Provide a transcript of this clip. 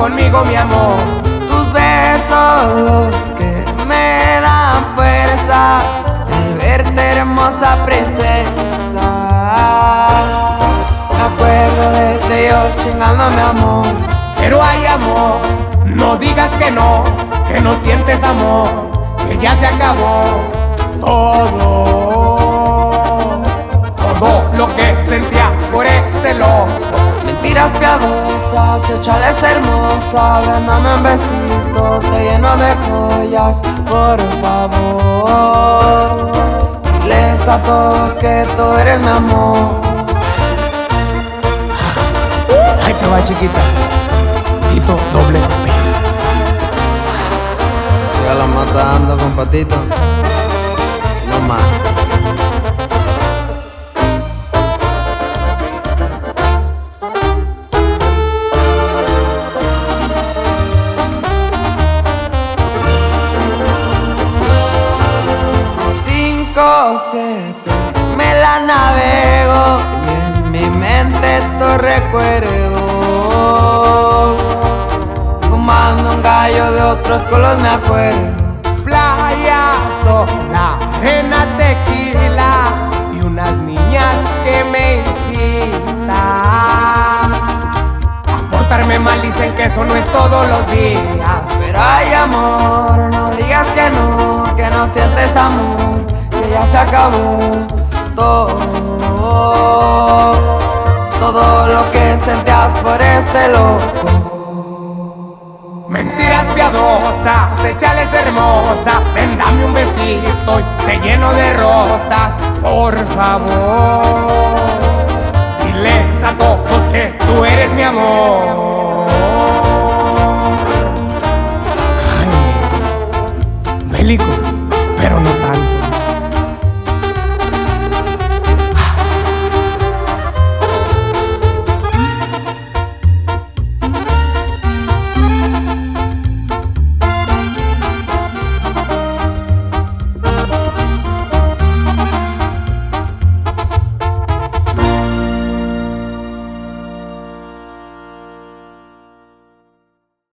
conmigo, mi amor. Tus besos que me dan fuerza el verte hermosa princesa. Me acuerdo de yo chingándome amor. Pero hay amor, no digas que no, que no sientes amor, que ya se acabó todo. Todo lo que sentías por este loco. Mentiras piadosas, échales hermosa, ven dame un besito, te lleno de joyas, por favor. Les a todos que tú eres mi amor. Ahí te va chiquita. Tito doble P. Siga la matando con patito. Me la navego y en mi mente tu recuerdos. Fumando un gallo de otros colores me acuerdo. Playa, la arena, tequila y unas niñas que me incitan. A portarme mal dicen que eso no es todos los días. Pero hay amor, no digas que no, que no sientes amor, se acabó todo. Todo lo que sentías por este loco. Mentiras piadosas, échales hermosa, ven dame un besito y te lleno de rosas, por favor. Diles a todos que tú eres mi amor. Pero no.